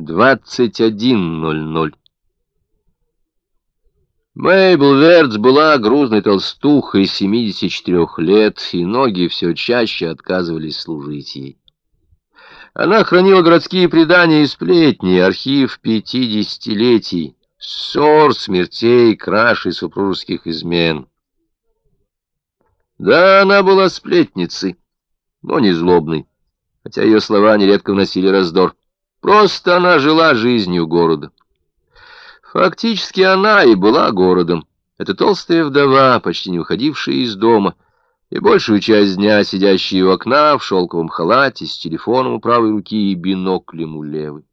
21.00. Мейбл Верц была грузной толстухой 74 лет, и ноги все чаще отказывались служить ей. Она хранила городские предания и сплетни, архив пятидесятилетий, ссор, смертей, краж и супружеских измен. Да, она была сплетницей, но не злобной, хотя ее слова нередко вносили раздор. Просто она жила жизнью города. Фактически она и была городом. Это толстая вдова, почти не уходившая из дома, и большую часть дня сидящая у окна в шелковом халате с телефоном у правой руки и биноклем у левой.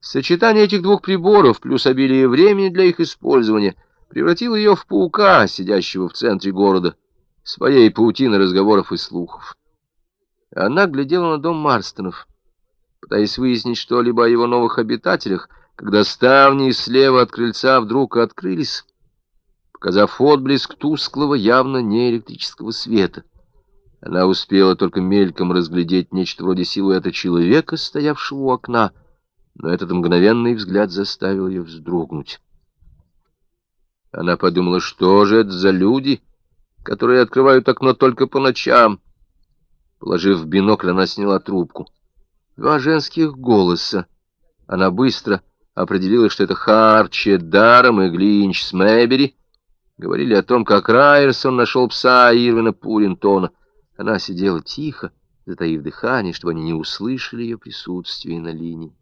Сочетание этих двух приборов плюс обилие времени для их использования превратило ее в паука, сидящего в центре города, своей паутины разговоров и слухов. Она глядела на дом Марстонов пытаясь выяснить что-либо о его новых обитателях, когда ставни слева от крыльца вдруг открылись, показав отблеск тусклого, явно не электрического света. Она успела только мельком разглядеть нечто вроде силуэта человека, стоявшего у окна, но этот мгновенный взгляд заставил ее вздрогнуть. Она подумала, что же это за люди, которые открывают окно только по ночам. Положив бинокль, она сняла трубку. Два женских голоса. Она быстро определила, что это Харчи Даром и Глинч с Мэбери. Говорили о том, как Райерсон нашел пса Ирвина Пуринтона. Она сидела тихо, затаив дыхание, чтобы они не услышали ее присутствие на линии.